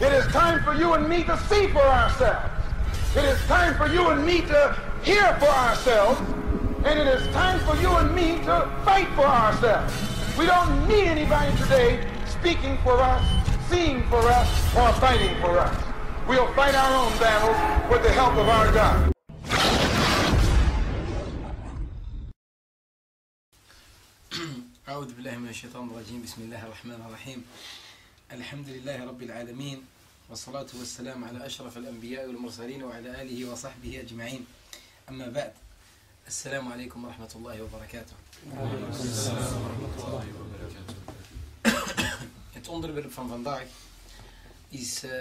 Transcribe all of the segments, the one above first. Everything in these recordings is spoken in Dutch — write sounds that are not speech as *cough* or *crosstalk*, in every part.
It is time for you and me to see for ourselves. It is time for you and me to hear for ourselves. And it is time for you and me to fight for ourselves. We don't need anybody today speaking for us, seeing for us, or fighting for us. We'll fight our own battles with the help of our God. أعوذ بالله من الشيطان الرجيم بسم الله الرحمن الرحيم الحمد لله رب العالمين والصلاة والسلام على أشرف الأنبياء والمرسلين وعلى آله وصحبه أجمعين أما بعد السلام عليكم ورحمة الله وبركاته Het onderwerp van vandaag is, uh,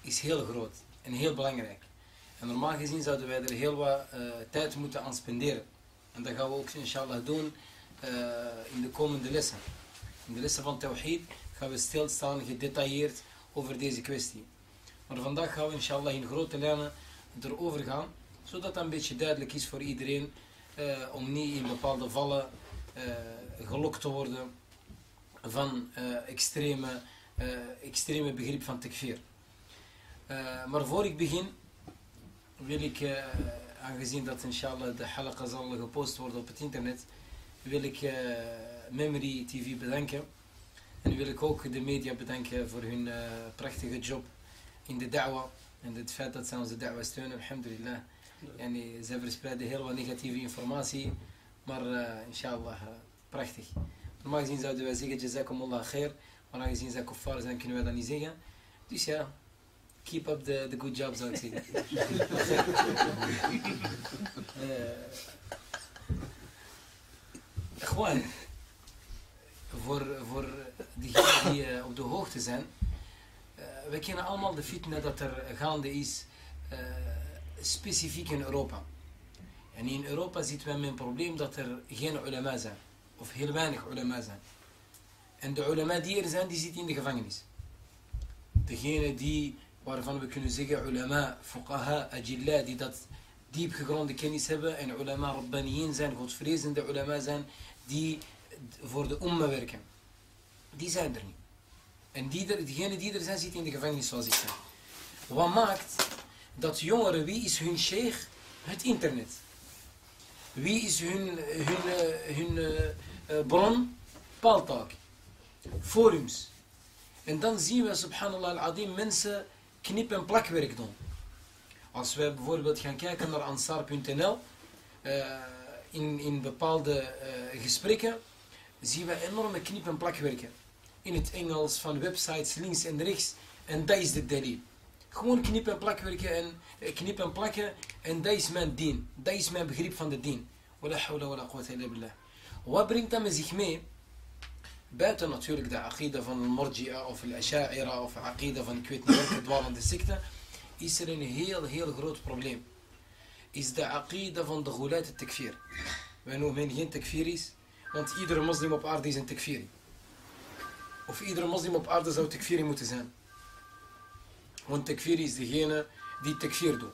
is heel groot en heel belangrijk. En normaal gezien zouden wij er heel wat uh, tijd moeten aan spenderen. En dat gaan we ook inshallah doen uh, in de komende lessen. In de lessen van Tawhid gaan we stilstaan gedetailleerd over deze kwestie. Maar vandaag gaan we inshallah in grote lijnen erover gaan, zodat dat een beetje duidelijk is voor iedereen uh, om niet in bepaalde vallen uh, gelokt te worden van extreme, extreme begrip van tekfir. maar voor ik begin wil ik, aangezien dat inshallah de halaqa zal gepost worden op het internet, wil ik Memory TV bedanken. En wil ik ook de media bedanken voor hun uh, prachtige job in de da'wa. En het feit dat ze onze da'wa steunen, alhamdulillah. En ze verspreiden heel wat negatieve informatie. Maar uh, inshallah, prachtig. Normaal gezien zouden wij zeggen, jazakumullah khair. Maar aangezien zij kuffar zijn, kunnen wij dat niet zeggen. Dus ja, keep up the, the good job zou ik zeggen. *laughs* Gewoon, voor, voor diegenen die uh, op de hoogte zijn, uh, we kennen allemaal de fitna dat er gaande is, uh, specifiek in Europa. En in Europa zitten we met een probleem dat er geen ulama zijn, of heel weinig ulama zijn. En de ulama die er zijn, die zitten in de gevangenis. Degene die, waarvan we kunnen zeggen, ulama, fuqaha, ajilla, die dat diep gegronde kennis hebben en ulama rabbaniyin zijn, godvrezende ulama zijn, die voor de umma werken. Die zijn er niet. En die er, diegenen die er zijn, zitten in de gevangenis zoals ik zei. Wat maakt dat jongeren, wie is hun sheikh? Het internet. Wie is hun, hun, hun uh, bron? Paltalk. Forums. En dan zien we, subhanallah al-adim, mensen knip- en plakwerk doen. Als we bijvoorbeeld gaan kijken naar ansar.nl, in, in bepaalde gesprekken, zien we enorme knip- en plakwerken. In het Engels, van websites links en rechts. En dat is de dalil. Gewoon knip- en plakwerken en uh, knip en plakken. En dat is mijn dien. Dat is mijn begrip van de dien. Wala hawla wala quwwata illa billah. Wat brengt dat met zich mee? Buiten natuurlijk de aqida van al-Murji'a of al-Asha'ira of aqida van ik weet niet welke dwalende secte, is er een heel, heel groot probleem. Is de aqida van de ghulat tekfir. Wij noemen geen tekfir is, want iedere moslim op aarde is een tekfir. Of iedere moslim op aarde zou tekfir moeten zijn. Want tekfir is degene die tekfir doet.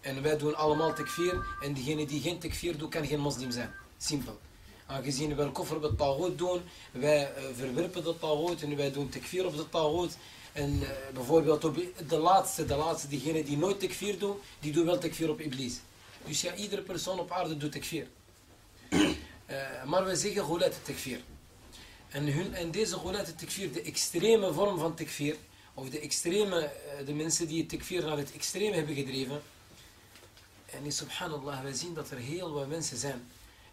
En wij doen allemaal tekfir, en degene die geen tekfir doet, kan geen moslim zijn. Simpel. Aangezien wij koffer op het tagoot doen, wij uh, verwerpen de tagoot en wij doen tekfir op de tagoot. En uh, bijvoorbeeld op de laatste, de laatste, diegene die nooit tekfir doet, die doet wel tekfir op Iblis. Dus ja, iedere persoon op aarde doet tekfir. uh, *clears throat* maar we zeggen ghulat tekfir. En, hun, en deze ghulat tekfir, de extreme vorm van tekfir, of de extreme, uh, de mensen die het tekfir naar het extreme hebben gedreven. En subhanallah, wij zien dat er heel wat mensen zijn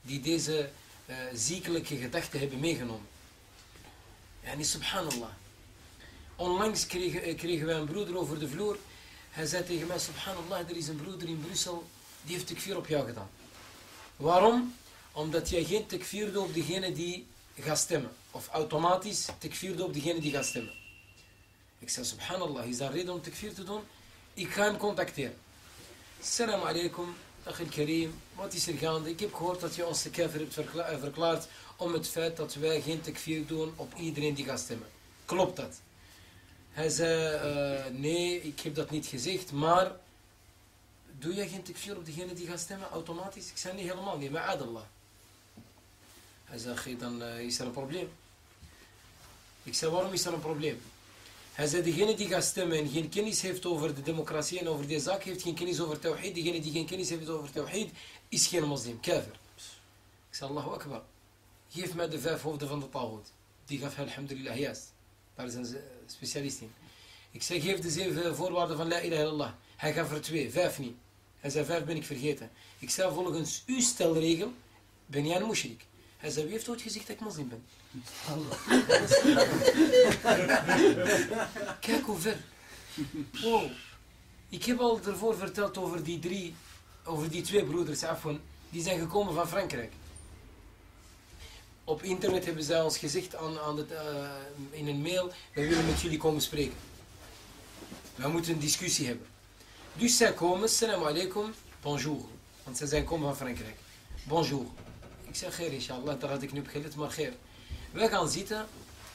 die deze uh, ziekelijke gedachten hebben meegenomen. En subhanallah. Onlangs kregen, kregen wij een broeder over de vloer. Hij zei tegen mij, subhanallah, er is een broeder in Brussel, die heeft tekfir op jou gedaan. Waarom? Omdat jij geen tekfir doet op degene die gaat stemmen. Of automatisch tekfir doet op degene die gaat stemmen. Ik zei, subhanallah, is dat reden om tekfir te doen? Ik ga hem contacteren. Assalamu alaikum, Achil Karim, wat is er gaande? Ik heb gehoord dat je ons de kafir hebt verkla verklaard om het feit dat wij geen tekfir doen op iedereen die gaat stemmen. Klopt dat? Hij zei, uh, nee, ik heb dat niet gezegd, maar doe jij geen tekfir op degene die gaat stemmen automatisch? Ik zei, nee, helemaal niet, maar adallah. Hij zei, dan uh, is er een probleem. Ik zei, waarom is er een probleem? Hij zei, degene die gaat stemmen en geen kennis heeft over de democratie en over deze zaak, heeft geen kennis over tawhid. Degene die geen kennis heeft over tawhid, is geen moslim, kafir. Ik zei, Allahu Akbar. Geef mij de vijf hoofden van de tawhid. Die gaf hij, alhamdulillah, juist. Daar zijn ze specialist in. Ik zei, geef de zeven voorwaarden van la ilaha illallah. Hij gaf er twee, vijf niet. Hij zei, vijf ben ik vergeten. Ik zei, volgens uw stelregel ben jij een mushrik. Hij zei, wie heeft ooit gezegd dat ik moslim ben? *laughs* Kijk hoe ver. Wow. Ik heb al ervoor verteld over die drie, over die twee broeders, Afwan, die zijn gekomen van Frankrijk. Op internet hebben zij ons gezegd aan, aan het, uh, in een mail, wij willen met jullie komen spreken. We moeten een discussie hebben. Dus zij komen, salam alaikum, bonjour. Want zij zijn komen van Frankrijk. Bonjour. Ik zeg, geer, inshallah, daar had ik nu op maar geer. Wij gaan zitten,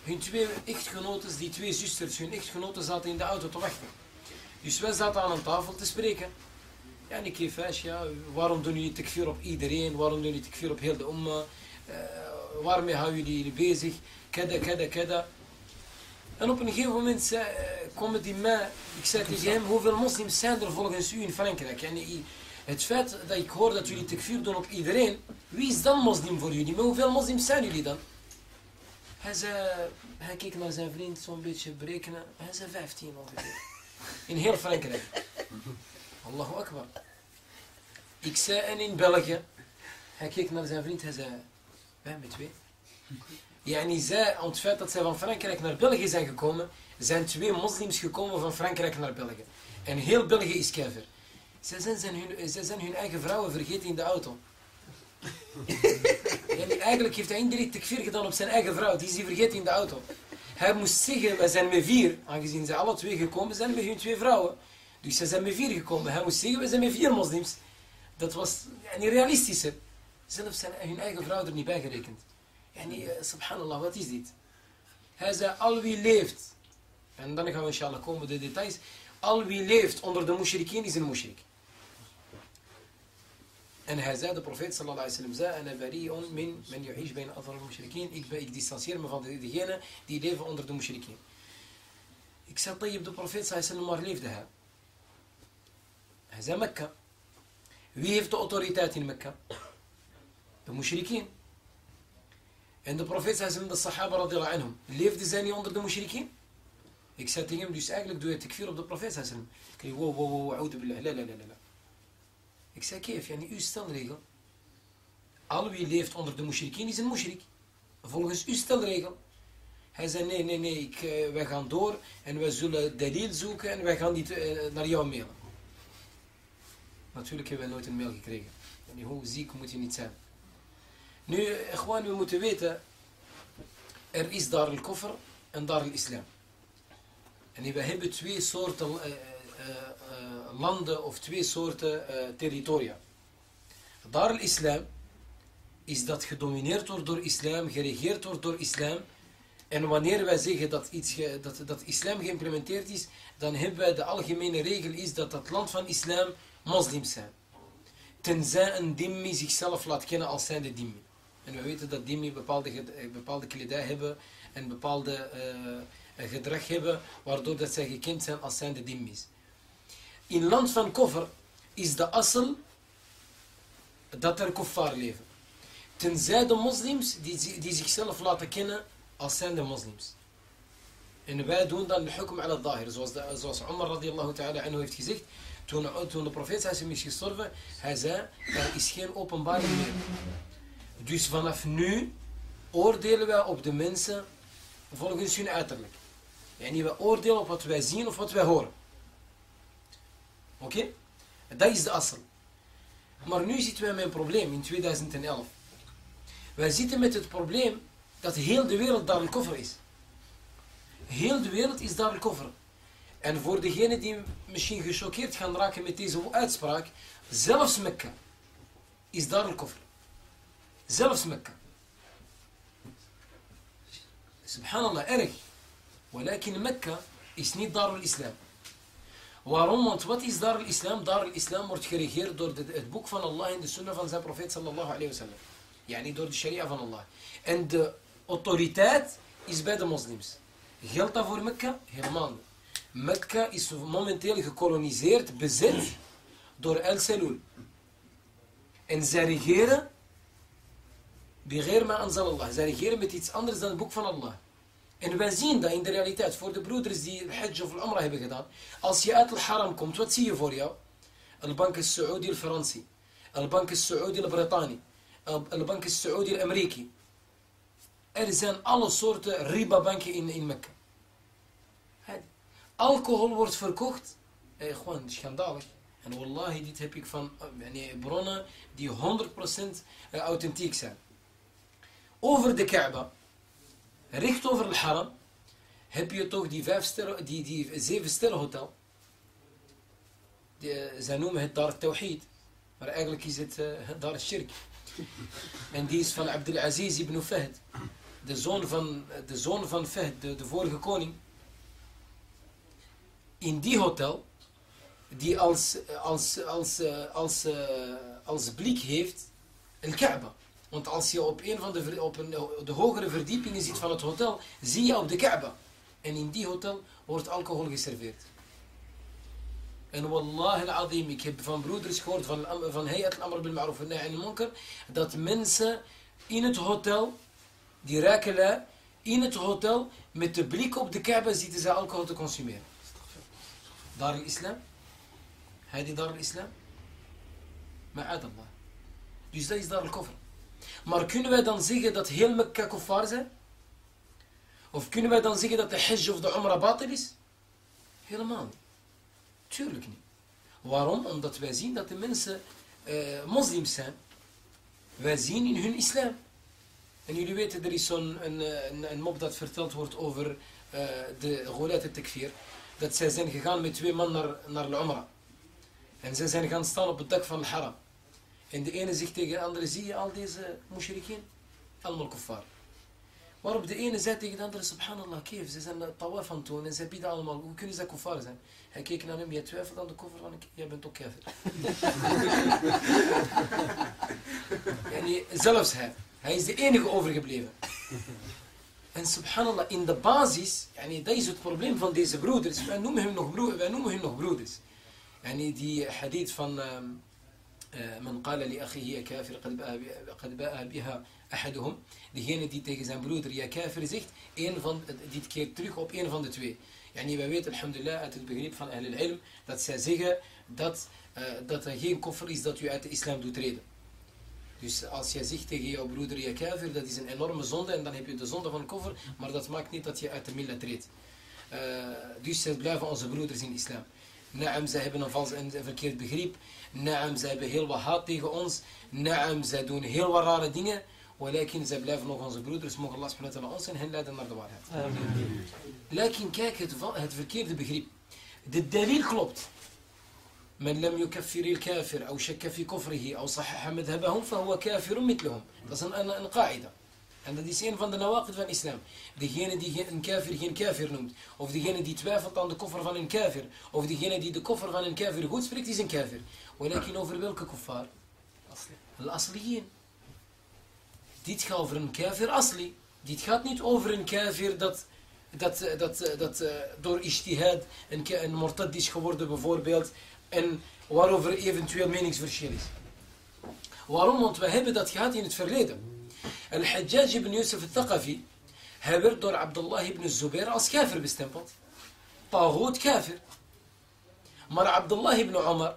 hun twee echtgenoten, die twee zusters, hun echtgenoten zaten in de auto te wachten. Dus wij zaten aan een tafel te spreken. Ja, en ik geef ja, waarom doen jullie tekfir op iedereen? Waarom doen jullie tekfir op heel de umma? Uh, waarmee houden jullie bezig? Kada, kada, kada. En op een gegeven moment zei, uh, komen die mij, ik zei tegen hem, hoeveel moslims zijn er volgens u in Frankrijk? En het feit dat ik hoor dat jullie tekfir doen op iedereen, wie is dan moslim voor jullie? Maar hoeveel moslims zijn jullie dan? Hij zei, hij keek naar zijn vriend zo'n beetje berekenen. Hij zei 15 ongeveer. *laughs* In heel Frankrijk. Allahu Akbar. Ik zei, en in België. Hij keek naar zijn vriend, hij zei, wij met twee. Ja, en hij zei, om het feit dat zij van Frankrijk naar België zijn gekomen, zijn twee moslims gekomen van Frankrijk naar België. En heel België is kever. Zij zijn, hun, zij zijn hun eigen vrouwen vergeten in de auto. *laughs* en eigenlijk heeft hij indirect tekfir gedaan op zijn eigen vrouw. Die is hij vergeten in de auto. Hij moest zeggen, wij zijn met vier. Aangezien ze alle twee gekomen zijn met hun twee vrouwen. Dus ze zijn met vier gekomen. Hij moest zeggen, wij zijn met vier moslims. Dat was niet realistischer. Zelfs zijn hun eigen vrouw er niet bij gerekend. En uh, subhanallah, wat is dit? Hij zei, al wie leeft. En dan gaan we inshallah komen de details. Al wie leeft onder de mushrikeen is een mushrik. En hij zei, de profeet sallallahu alaihi wasallam zei, en bari'un min men yu'ish bain adhar al-mushrikeen. Ik, ik distancieer me van degenen die leven onder de mushrikeen. Ik zei, tayyib, de profeet sallallahu alaihi wasallam, waar leefde hij? Hij zei Mekka. Wie heeft de autoriteit in Mekka? De mushrikeen. En de profeet sallallahu de sahaba radiallahu anhum, leefden zij niet onder de mushrikeen? Ik zei tegen hem, dus eigenlijk doe je tekfir op de profeet sallallahu alaihi wasallam. Ik zei, wow, wow, wow, oude billah, la, la, la, la. Ik zei, keef, yani, uw stelregel. Al wie leeft onder de mushrikien is een mushrik. Volgens uw stelregel. Hij zei, nee, nee, nee, ik, uh, wij gaan door en wij zullen dalil zoeken en wij gaan niet uh, naar jou mailen. Natuurlijk hebben wij nooit een mail gekregen. Yani, hoe ziek moet je niet zijn. Nu, gewoon, we moeten weten, er is daar een koffer en daar een islam. En we hebben twee soorten uh, landen of twee soorten uh, territoria. Dar al-Islam is dat gedomineerd wordt door islam, geregeerd wordt door islam. En wanneer wij zeggen dat, iets dat, dat islam geïmplementeerd is, dan hebben wij de algemene regel is dat dat land van islam moslims zijn. Tenzij een dimmi zichzelf laat kennen als zijnde dimmi. En we weten dat dimmi bepaalde, bepaalde kledij hebben en bepaalde gedrag hebben, waardoor dat zij gekend zijn als zijnde dimmis in land van koffer is de assel dat er kuffar leven. Tenzij de moslims die, zichzelf laten kennen als zijn de moslims. En wij doen dan de hukum ala dahir. Zoals, de, zoals Umar radiallahu ta'ala anhu heeft gezegd. Toen, de profeet is gestorven. Hij zei, er is geen openbaring meer. Dus vanaf nu oordelen wij op de mensen volgens hun uiterlijk. En niet wij oordelen op wat wij zien of wat wij horen. Oké? Dat is de assel. Maar nu zitten we met een probleem in 2011. Wij zitten met het probleem dat heel de wereld daar een koffer is. Heel de wereld is daar een koffer. En voor degenen die misschien gechoqueerd gaan raken met deze uitspraak, zelfs Mekka is daar een koffer. Zelfs Mekka. Subhanallah, erg. in Mekka is niet daar al-Islam. Waarom? Want wat is Dar al-Islam? Dar al-Islam wordt geregeerd door het boek van Allah en de sunnah van zijn profeet sallallahu alayhi wa sallam. Ja, niet door de sharia van Allah. En de autoriteit is bij de moslims. Geldt dat voor Mekka? Helemaal. Mekka is momenteel gekoloniseerd, bezet door El Selul. En zij regeren, begeer maar Allah. Zij regeren met iets anders dan het boek van Allah. En wij zien dat in de realiteit, voor de broeders die Hajj of Umrah hebben gedaan. Als je uit het haram komt, wat zie je voor jou? Al-Bank al-Saudi al-Fransi. Al-Bank al-Saudi al-Britani. Al-Bank al-Saudi al-Ameriki. Er zijn alle soorten riba-banken in, in Mekka. Alcohol wordt verkocht. Eh, gewoon schandalig. En wallahi, dit heb ik van eh, bronnen die 100% eh, authentiek zijn. Over de Kaaba, recht over het haram, heb je toch die, vijf sterren, die, die zeven sterren hotel. Eh, zij noemen het Dar Tawhid. Maar eigenlijk is het uh, Dar Shirk. En die is van Abdelaziz ibn Fahd. De zoon van, de zoon van Fahd, de, de vorige koning. In die hotel die als, als, als, als, als, als blik heeft een Kaaba. Want als je op een van de, op een, eh, de hogere verdiepingen zit van het hotel, zie je op de Kaaba. En in die hotel wordt alcohol geserveerd. En wallah al-azim, ik heb van broeders gehoord van, van Hayat al-Amr bil Ma'ruf en al Munker, dat mensen in het hotel, die raken in het hotel, met de blik op de Kaaba zitten ze alcohol te consumeren. Dar al-Islam? Hij die Dar Islam. Ma'ad Allah. Dus dat is Dar al-Kofr. Maar kunnen wij dan zeggen dat heel Mekka kuffar zijn? Of kunnen wij dan zeggen dat de Hajj of de Umrah batil is? Helemaal niet. Tuurlijk niet. Waarom? Omdat wij zien dat de mensen uh, moslims zijn. Wij zien in hun islam. En jullie weten, er is zo'n een, een, een, mop dat verteld wordt over uh, de Ghulat Tekfir. Dat zij zijn gegaan met twee man naar, naar de Umrah. En ze zijn gaan staan op het dak van het haram. En de ene zegt tegen de andere, zie je al deze mushrikin? Allemaal kuffar. Waarop de ene zei tegen de andere, subhanallah, keef, ze zijn eh, tawaf van toen en ze bieden allemaal, hoe kunnen ze kuffar zijn? Hij keek naar hem, je twijfelt aan de koffer, van jij bent ook kafir. yani, *laughs* zelfs hij, hij is de enige overgebleven. En subhanallah, in de basis, yani, dat is het probleem van deze broeders. Wij noemen hem nog, broer, wij noemen hem nog broeders. En die hadith van... Ehm, من قال لأخيه يا كافر قد باء بها أحدهم degene die tegen zijn broeder ja kafir zegt een van, dit keert terug op een van de twee يعني wij weten alhamdulillah uit het begrip van Ahlul Ilm dat zij zeggen dat, uh, dat er geen koffer is dat u uit de islam doet treden dus als jij zegt tegen jouw broeder ja kafir dat is een enorme zonde en dan heb je de zonde van koffer maar dat maakt niet dat je uit de milla treedt uh, dus zij blijven onze broeders in islam Naam, zij hebben een vals en verkeerd begrip. Naam, zij hebben heel wat haat tegen ons. Naam, zij doen heel wat rare dingen. Walakin, zij blijven nog onze broeders. Mogen Allah subhanahu ons en hen leiden naar de waarheid. Lakin, kijk, het, het verkeerde begrip. De dalil klopt. من لم يكفر الكافر أو شك في كفره أو صحح مذهبهم فهو كافر مثلهم. Dat is een, een qaida. en dat is een van de nawaqid van islam. Degene die een kafir geen kafir noemt. Of degene die twijfelt aan de koffer van een kafir. Of degene die de koffer van een kafir goed spreekt, is een kafir. Walakin over welke kuffar? Al-asliyin. Dit gaat over een kafir asli. Dit gaat niet over een kafir dat, dat, dat, dat uh, door ishtihad een, een mortad is geworden bijvoorbeeld. En waarover eventueel meningsverschil is. Waarom? Want we hebben dat gehad in het verleden. الحجاج بن يوسف الثقفي هابر دور عبد الله بن الزبير راس كافر باستنباط طاغوت كافر. مر عبد الله بن عمر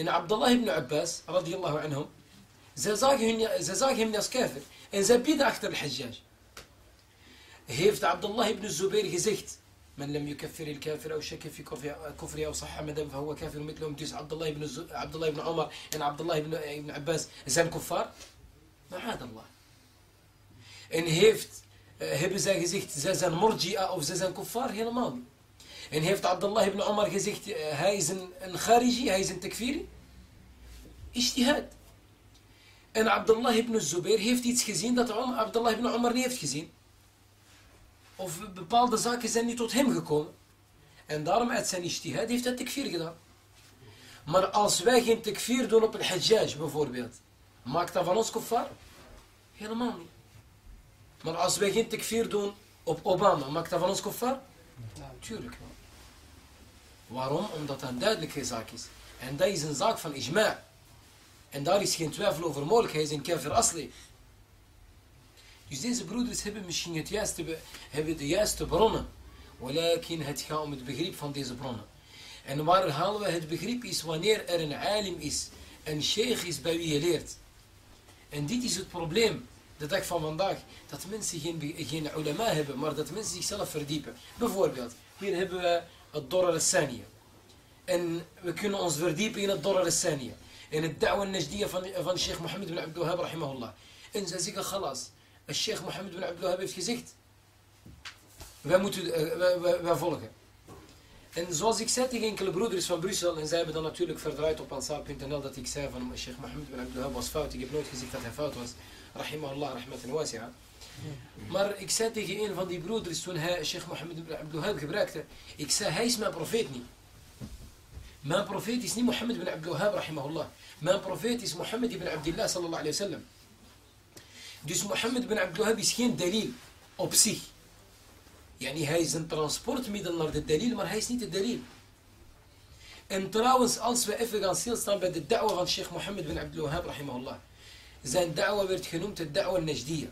إن عبد الله بن عباس رضي الله عنهم زازاكهم ناس كافر إن زبيد أكثر الحجاج. هيفت عبد الله بن الزبير هزيت من لم يكفر الكافر أو شك في كفره أو صح مدام فهو كافر مثلهم ديس عبد الله بن عبد الله بن عمر إن عبد الله بن عباس زان كفار. معاذ الله. En heeft, uh, hebben zij gezegd, zij zijn murji'a of zij zijn kuffar? Helemaal niet. En heeft Abdullah ibn Omar gezegd, uh, hij is een, een khariji, hij is een takfiri? Ishtihad. En Abdullah ibn Zubair heeft iets gezien dat Abdullah ibn Omar niet heeft gezien. Of bepaalde zaken zijn niet tot hem gekomen. En daarom uit zijn ishtihad heeft hij takfir gedaan. Maar als wij geen takfir doen op een hajjaj bijvoorbeeld, maakt dat van ons kuffar? Helemaal niet. Maar als wij geen tekfir doen op Obama. Maakt dat van ons koffer? Tuurlijk wel. Waarom? Omdat dat een duidelijke zaak is. En dat is een zaak van ijma'. En daar is geen twijfel over mogelijk. Hij is een kafir asli. Dus deze broeders hebben misschien het juiste, hebben de juiste bronnen. Walakin het gaat om het begrip van deze bronnen. En waar halen we het begrip is wanneer er een alim is. Een sheikh is bij wie je leert. En dit is het probleem. De dag van vandaag. Dat mensen geen, geen ulama hebben. Maar dat mensen zichzelf verdiepen. Bijvoorbeeld. Hier hebben we het Dorar al En we kunnen ons verdiepen in het Dorar al In het da'wa al-najdiya van, van Sheikh Mohammed bin Abdul Wahab rahimahullah. En zij zeggen, galas. Sheikh Mohammed bin Abdul Wahab heeft gezegd. Wij moeten, wij, wij, wij, volgen. En zoals ik zei tegen enkele broeders van Brussel, en zij hebben dan natuurlijk verdraaid op ansar.nl dat ik zei van Sheikh Mohammed bin Abdul Wahab was fout. Ik heb nooit gezegd dat hij fout was. Rahimahullah, rahmatan wasi'a. Maar ik zei tegen een van die broeders toen hij Sheikh Mohammed ibn Abdul Wahab gebruikte. Ik zei, hij is mijn profeet niet. Mijn profeet is niet Mohammed ibn Abdul Wahab, rahimahullah. Mijn profeet is Mohammed ibn Abdullah, sallallahu alayhi wa sallam. Dus Mohammed ibn Abdul Wahab is geen dalil op zich. Yani hij is een transportmiddel naar de dalil, maar hij is niet de dalil. En trouwens, als we even gaan Zijn da'wa werd genoemd de da'wa al-Najdiyya.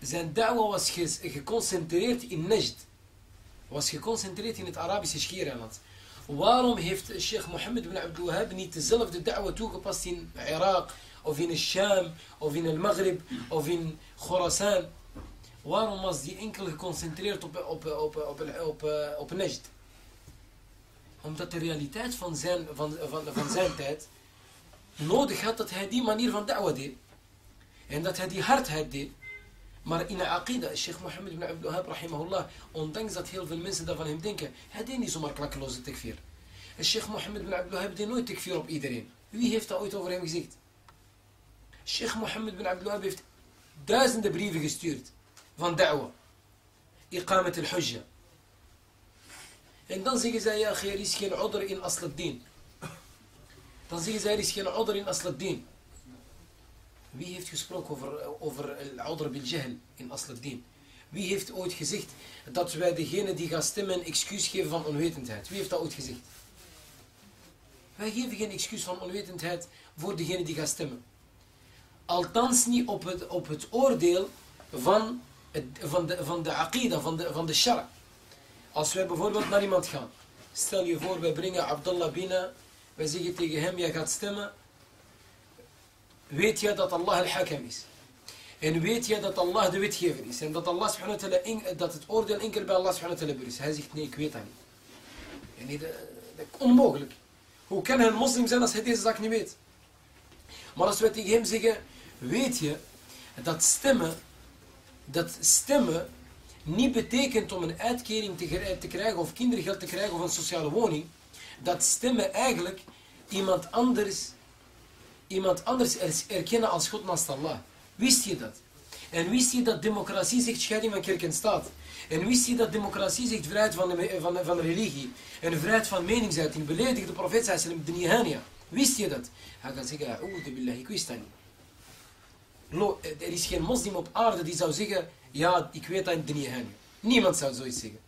Zijn da'wa was geconcentreerd in Najd. Was geconcentreerd in het Arabische Schiereiland. Waarom heeft Sheikh Mohammed bin Abdul Wahab niet dezelfde da'wa toegepast in Irak, of in Sham, of in Maghrib, of in Khorasan? Waarom was die enkel geconcentreerd op, op, op, op, op, op, Najd? Omdat de realiteit van zijn, van, van, van zijn tijd nodig had dat hij die manier van da'wa deed. En dat hij die hardheid deed. Maar in de aqida, Sheikh Mohammed ibn Abdul Wahab, rahimahullah, ondanks dat heel veel mensen daarvan hem denken, hij deed niet zomaar klakkeloze tekfir. Sheikh Mohammed ibn Abdul Wahab deed nooit tekfir op iedereen. Wie heeft dat ooit over hem gezegd? Sheikh Mohammed ibn Abdul Wahab heeft duizenden brieven gestuurd van da'wa. Iqamet al-hujja. En dan zeggen zij, ja, er is geen order in asl din Dan zeggen zij, er is geen order in asl din wie heeft gesproken over, over al-Udr bil-Jahl in Asl-Din? Wie heeft ooit gezegd dat wij degene die gaan stemmen een excuus geven van onwetendheid? Wie heeft dat ooit gezegd? Wij geven geen excuus van onwetendheid voor degene die gaan stemmen. Althans niet op het, op het oordeel van, van de, van de aqida, van de, van de shara. Als wij bijvoorbeeld naar iemand gaan. Stel je voor, wij brengen Abdullah binnen. Wij zeggen tegen hem, jij gaat stemmen weet je dat Allah al-Hakam is. En weet je dat Allah de wetgever is. En dat, Allah subhanahu wa dat het oordeel enkel bij Allah subhanahu wa is. Hij zegt nee, ik weet dat niet. Is onmogelijk. Hoe kan hij een moslim zijn als hij deze zaak niet weet? Maar als we tegen hem zeggen, weet je dat stemmen, dat stemmen niet betekent om een uitkering te krijgen of kindergeld te krijgen of een sociale woning. Dat stemmen eigenlijk iemand anders iemand anders erkennen als God naast Allah. Wist je dat? En wist je dat democratie zegt scheiding van kerk en staat? En wist je dat democratie zegt vrijheid van van, van religie? En vrijheid van meningsuiting? Beledig de profeet sallam de nihania. Wist je dat? Hij gaat zeggen, billah, ik wist dat niet. er is geen moslim op aarde die zou zeggen, ja, ik weet dat in de nihania. Niemand zou zoiets zeggen.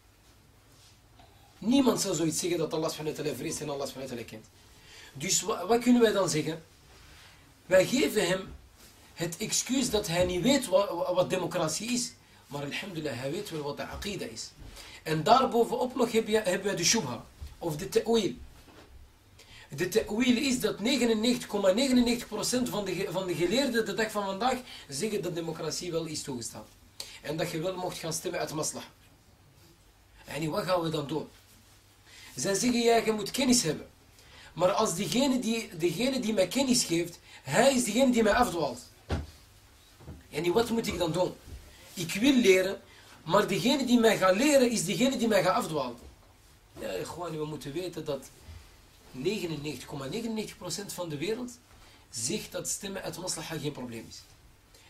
Niemand zou zoiets zeggen dat Allah subhanahu wa ta'ala vreest en Allah subhanahu wa ta'ala kent. Dus wat, kunnen wij dan zeggen? Wij geven hem het excuus dat hij niet weet wat, democratie is. Maar alhamdulillah, hij weet wel wat de aqida is. En daarbovenop nog hebben we de shubha, of de ta'wil. De ta'wil is dat 99,99% ,99 van, de, van de geleerden de dag van vandaag zeggen dat democratie wel is toegestaan. En dat je wel mocht gaan stemmen uit maslah. En wat gaan we dan doen? Zij zeggen, ja, je moet kennis hebben. Maar als diegene die, degene die mij kennis geeft, hij is degene die mij afdwaalt. En wat moet ik dan doen? Ik wil leren, maar degene die mij gaat leren is degene die mij gaat afdwalen. Ja, gewoon, we moeten weten dat 99,99% ,99 van de wereld zegt dat stemmen uit maslaha geen probleem is.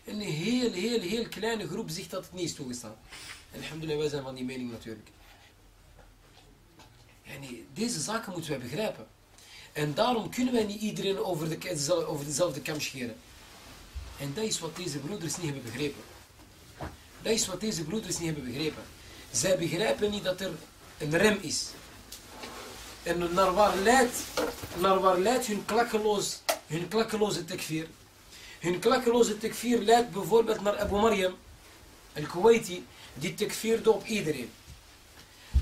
En een heel, heel, heel kleine groep zegt dat het niet is toegestaan. En alhamdulillah, wij zijn van die mening natuurlijk. En deze zaken moeten wij begrijpen. En daarom kunnen wij niet iedereen over, de, over dezelfde kam scheren. En dat is wat deze broeders niet hebben begrepen. Dat is wat deze broeders niet hebben begrepen. Zij begrijpen niet dat er een rem is. En naar waar leidt, hun, klakkeloze tekfir? Hun klakkeloze tekfir leidt bijvoorbeeld naar Abu Maryam, al-Kuwaiti, die tekfirde op iedereen.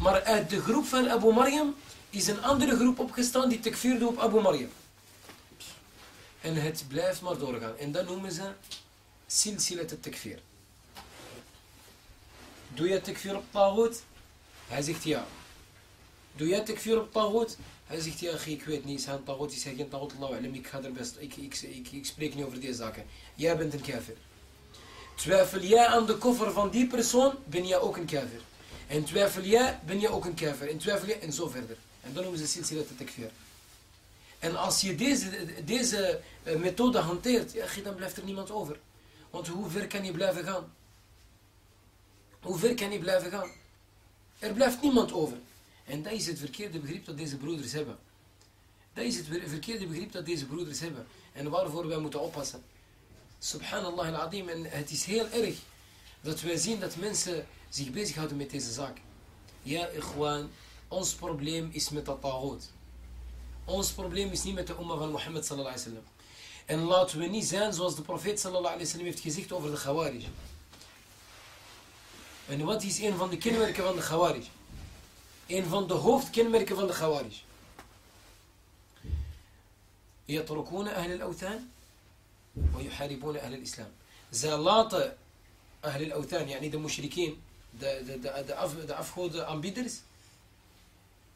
Maar uit de groep van Abu Maryam is een andere groep opgestaan die tekfirde op Abu Maryam. En het blijft maar doorgaan. En dat noemen ze silsilat al-tekfir. Doe je tekfir op Taghut? Hij zegt ja. Doe jij tekfir op Taghut? Hij zegt ja, ik weet niet, zijn is geen Taghut, Allah ik ga er best, ik, ik, ik spreek niet over deze zaken. Jij bent een kafir. Twijfel jij aan de koffer van die persoon, ben jij ook een kafir. En twijfel jij, ben je ook een kafir. En twijfel jij, en zo verder. En dan noemen ze silsilat tekfir. En als je deze, deze eh, methode hanteert, ja, dan blijft er niemand over. Want hoe ver kan je blijven gaan? Hoe ver kan je blijven gaan? Er blijft niemand over. En dat is het verkeerde begrip dat deze broeders hebben. Dat is het verkeerde begrip dat deze broeders hebben. En waarvoor wij moeten oppassen. Subhanallah al-Adim. En het is heel erg dat wij zien dat mensen zich bezighouden met deze zaak. Ja, ikhwan, ons probleem is met dat tagoot. Ons probleem is niet met de umma van Mohammed sallallahu alaihi wasallam. En laten we niet zijn zoals de profeet sallallahu alaihi wasallam heeft gezegd over de Khawarij. En wat is een van de kenmerken van de Khawarij? Een van de hoofdkenmerken van de Khawarij. يتركون أهل الأوثان ويحاربون أهل الإسلام. Laten أهل الأوثان, يعني de mushrikeen, de, de, de, de, af, de afgoden aanbieders.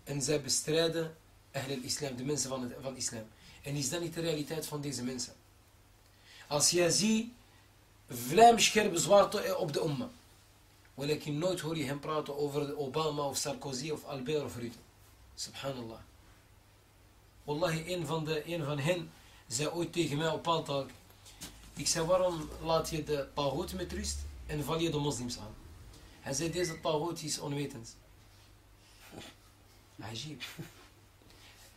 En zij bestrijden eigenlijk islam, de mensen van, het, van islam. En is dat niet de realiteit van deze mensen? Als jij ziet, vlijmscherp zwaard op de umma. je nooit hoor je hem praten over Obama of Sarkozy of Albert of Rutte. Subhanallah. Wallahi, een van, de, een van hen zei ooit tegen mij op een Ik zei, waarom laat je de pagoot met rust en val je de moslims aan? Hij zei, deze tagoot is onwetend. Ajib.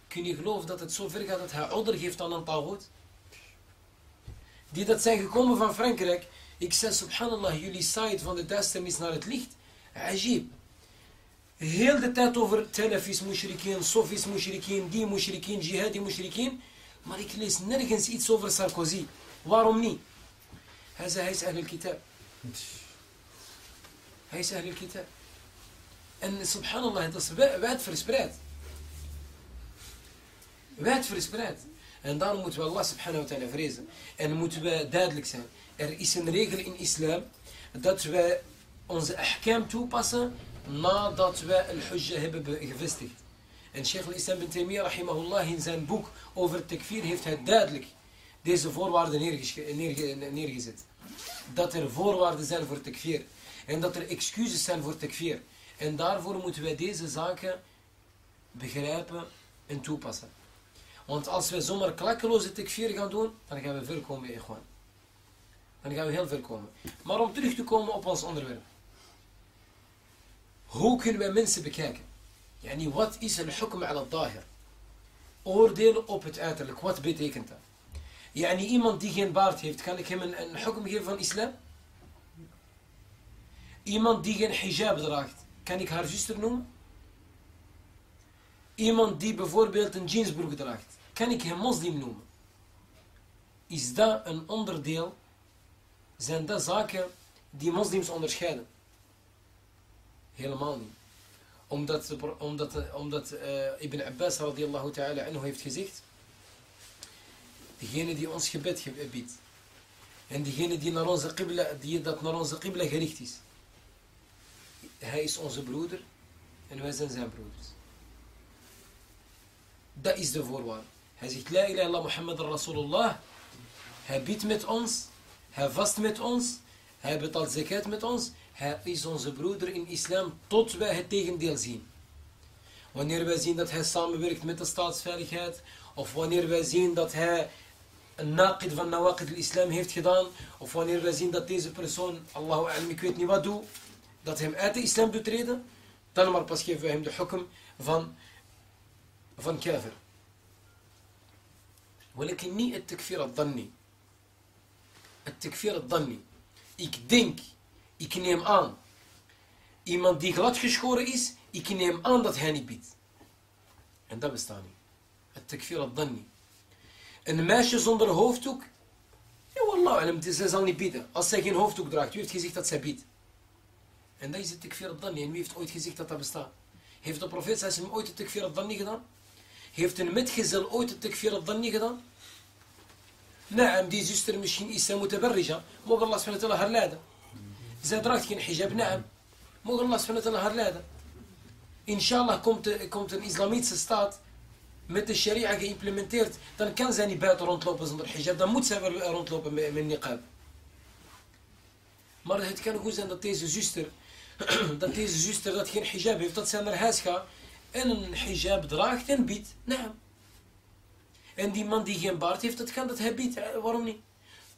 Kun je geloven dat het zo ver gaat dat hij order geeft aan een tagoot? Die dat zijn gekomen van Frankrijk ik zei, subhanallah, jullie site van de duisternis naar het licht. Ajib. Heel de tijd over telefis mushrikeen, sofis mushrikeen, die mushrikeen, jihadi mushrikeen. Maar ik lees nergens iets over Sarkozy. Waarom niet? Hij zei, hij is Ahlul Kitab. Hij is Ahlul Kitab. En subhanallah, dat is wijd verspreid. Verspreid. En daarom moeten we Allah subhanahu wa ta'ala vrezen. En moeten we duidelijk zijn. Er is een regel in islam dat wij onze ahkam toepassen nadat wij al-hujja hebben gevestigd. En Sheikh al-Islam bin Taymiyyah rahimahullah in zijn boek over takfir heeft hij duidelijk deze voorwaarden neergezet. Dat er voorwaarden zijn voor takfir. En dat er excuses zijn voor takfir. En daarvoor moeten wij deze zaken begrijpen en toepassen. Want als we zomaar klakkeloze takfir gaan doen, dan gaan we ver komen, ikhwan. Dan gaan we heel ver komen. Maar om terug te komen op ons onderwerp. Hoe kunnen wij mensen bekijken? Yani, wat is een hukm al dahir? Oordeel op het uiterlijk. Wat betekent dat? Yani, iemand die geen baard heeft, kan ik hem een, een hukm geven van islam? Iemand die geen hijab draagt, kan ik haar zuster noemen? Iemand die bijvoorbeeld een jeansbroek draagt, kan ik hem moslim noemen? Is dat een onderdeel zijn dat zaken die moslims onderscheiden? Helemaal niet. Omdat, omdat, omdat uh, Ibn Abbas radiallahu ta'ala anhu heeft gezegd, degene die ons gebed biedt, en degene die, naar onze qibla, die dat naar onze qibla gericht is, hij is onze broeder en wij zijn zijn broeders. Dat is de voorwaarde. Hij zegt, La ilaha illallah Muhammad Rasulullah. Hij biedt met ons hij vast met ons. Hij betaalt zakat met ons. Hij is onze broeder in islam tot wij het tegendeel zien. Wanneer wij zien dat hij samenwerkt met de staatsveiligheid. Of wanneer wij zien dat hij een naqid van nawaqid al-islam heeft gedaan. Of wanneer wij zien dat deze persoon, Allahu alam, ik weet niet wat doet Dat hem uit de islam doet treden. Dan maar pas geven wij hem de hukm van, van kafir. ولكن niet het takfir al-dhanni. Het takfir al-dhanni. Ik denk, Ik neem aan. Iemand die gladgeschoren is, ik neem aan dat hij niet biedt. En dat bestaat niet. Het takfir al-danni. Een meisje zonder hoofddoek, ja wallah, zij zal niet bieden. Als zij geen hoofddoek draagt, wie heeft gezegd dat zij biedt? En dat is het takfir al-danni. En wie heeft ooit gezegd dat dat bestaat? Heeft de profeet hem ooit het takfir al-danni gedaan? Heeft een metgezel ooit het takfir al-danni gedaan? Nee, die zuster misschien is zij mutabarrija. Mogen Allah subhanahu wa haar leiden. Zij draagt geen hijab, naam. Mogen Allah subhanahu haar leiden. Inshallah komt, komt een islamitische staat met de sharia geïmplementeerd. Dan kan zij niet buiten rondlopen zonder hijab. Dan moet zij wel rondlopen met, met niqab. Maar het kan goed zijn dat deze zuster, *clears throat* dat deze zuster dat geen hijab heeft, dat zij naar huis gaat en een hijab draagt en biedt. Naam. En die man die geen baard heeft, dat kan dat hij biedt. Waarom niet?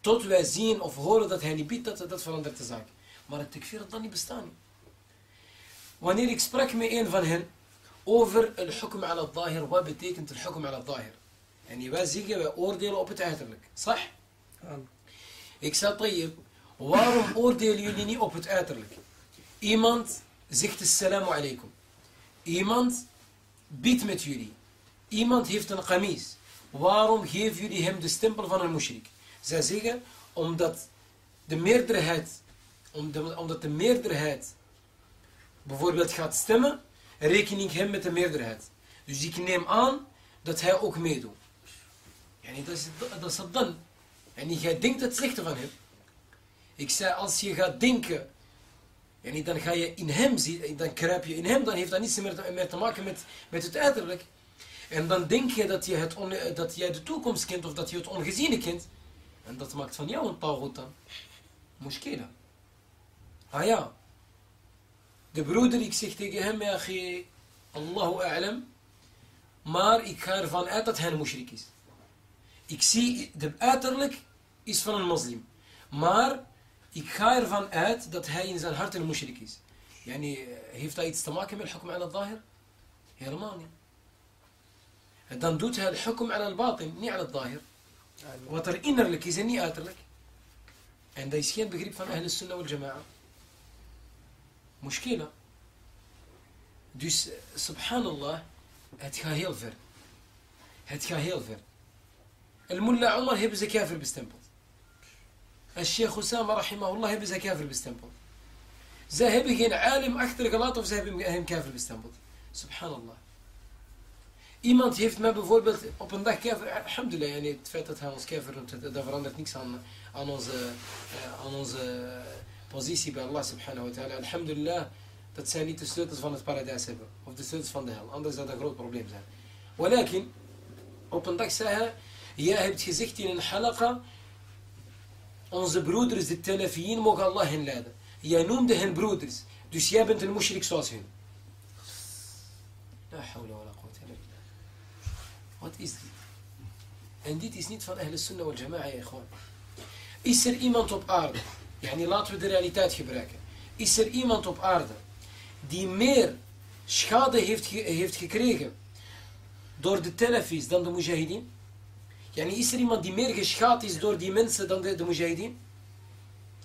Tot wij zien of horen dat hij niet biedt, dat, dat verandert de zaak. Maar het tekfir dat niet bestaan. Wanneer ik sprak met een van hen over het hukm ala dahir, wat betekent het hukm ala dahir? En wij zeggen, wij oordelen op het uiterlijk. Sah? Ik zei, waarom oordelen jullie niet op het uiterlijk? Iemand zegt assalamu alaikum. Iemand biedt met jullie. Iemand heeft een kamis. Waarom geven jullie hem de stempel van een mushrik? Zij zeggen, omdat de meerderheid, omdat de meerderheid bijvoorbeeld gaat stemmen, reken ik hem met de meerderheid. Dus ik neem aan dat hij ook meedoet. Yani dat, is, dat is het dan. En jij denkt het slechte van hem. Ik zei, als je gaat denken, yani dan ga je in hem zien, dan kruip je in hem, dan heeft dat niets meer te, maken met, met het uiterlijk. En dan denk je dat, je het on, dat jij de toekomst kent of dat je het ongeziene kent. En dat maakt van jou een tawhut dan. Ah ja. De broeder, ik zeg tegen hem, ja, Allahu a'lam. Maar ik ga ervan uit dat hij een mushrik is. Ik zie, de uiterlijk is van een moslim. Maar ik ga ervan uit dat hij in zijn hart een mushrik is. Yani, heeft dat iets te maken met hukm al-dahir? Helemaal niet. Dan doet hij het hukm aan al-batin, niet aan al-dahir. Wat er innerlijk is en niet uiterlijk. En dat is geen begrip van Ahl Sunnah wal Jama'a. Mushkila. Dus, subhanallah, het gaat heel ver. Het gaat heel ver. Al-Mullah Umar hebben ze kafir bestempeld. الشيخ أسامة رحمه الله يبزها كافر باستنبط زاهبه هنا عالم أكثر غلطة وزاهب هم كافر باستنبط سبحان الله إيمان تهيفت ما بفول بلت أبن ده كافر الحمد لله يعني تفتت هاوز كافر ده فراندت نيكس عن عنوز آه، عنوز آه، بوزيسي بأ الله سبحانه وتعالى الحمد لله dat zijn niet de sleutels van het paradijs hebben. Of de sleutels van de hel. Anders zou dat een groot probleem zijn. Walakin, op een dag zei hij... Jij hebt gezegd in een halaqa... onze broeders, de telefiën, mogen Allah hen leiden. Jij noemde hen broeders, dus jij bent een mushrik zoals la wat is dit? En dit is niet van Ahl Sunnah wal Jama'a, gewoon. Is er iemand op aarde, yani laten we de realiteit gebruiken. Is er iemand op aarde die meer schade heeft, heeft gekregen door de telefis dan de mujahideen? Yani is er iemand die meer geschaad is door die mensen dan de, de mujahideen?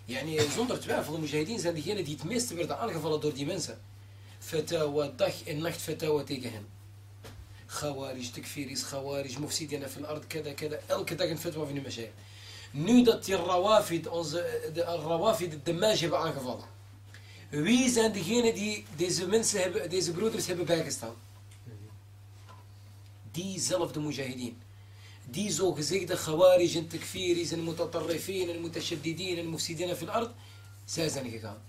Yani, zonder twijfel, de mujahideen zijn degenen die het meeste werden aangevallen door die mensen. Fatawa, dag en nacht fatawa tegen hen. Khawarij, tekfiris, Khawarij, mufsidina fil ard, kada, kada. Elke dag een fatwa van die mashayikh. Nu dat die Rawafid, onze, de Rawafid de Maj hebben aangevallen. Wie zijn degenen die deze mensen hebben, deze broeders hebben bijgestaan? Diezelfde mujahideen. Die zogezegde Khawarij en tekfiris en mutatarrifin en mutashaddidin en mufsidina fil ard. Zij zijn gegaan.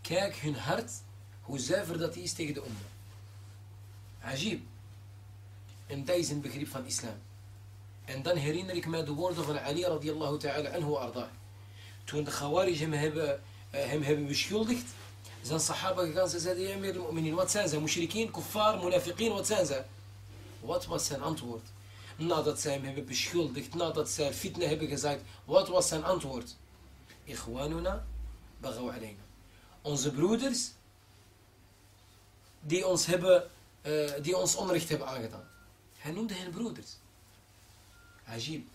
Kijk hun hart, hoe zuiver dat is tegen de umma. Ajib. En dat is een begrip van islam. En dan herinner ik me de woorden van Ali radiallahu ta'ala anhu arda. Toen de Khawarij hem hebben, uh, hem hebben beschuldigd, zijn sahaba gegaan, Nadat zij hem hebben beschuldigd, nadat zij fitna hebben gezegd, wat was zijn antwoord? Ikhwanuna, bagaw alayna. Onze broeders, die ons, hebben, uh, die ons onrecht hebben aangedaan. Hij noemde hen broeders. Ajib.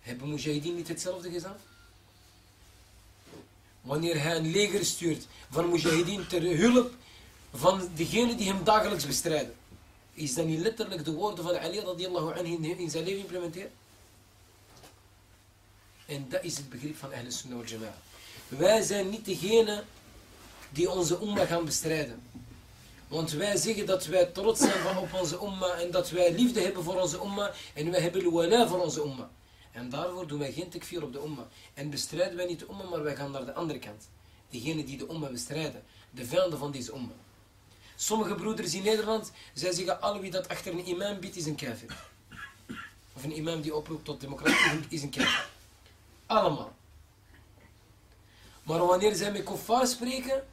Hebben mujahideen niet hetzelfde gedaan? wanneer hij een leger stuurt van mujahideen ter hulp van degenen die hem dagelijks bestrijden. Is dat niet letterlijk de woorden van Ali radiallahu anhu in zijn leven implementeren? En dat is het begrip van Ahlus Sunnah wal Jama'a. Wij zijn niet degene die onze umma gaan bestrijden. Want wij zeggen dat wij trots zijn van op onze umma en dat wij liefde hebben voor onze umma en wij hebben wala voor onze umma. En daarvoor doen wij geen tekfir op de umma. En bestrijden wij niet de umma, maar wij gaan naar de andere kant. Degene die de umma bestrijden. De vijanden van deze umma. Sommige broeders in Nederland, zij zeggen, al wie dat achter een imam biedt, is een kafir. Of een imam die oproept tot democratie, is een kafir. Allemaal. Maar wanneer zij met kuffar spreken,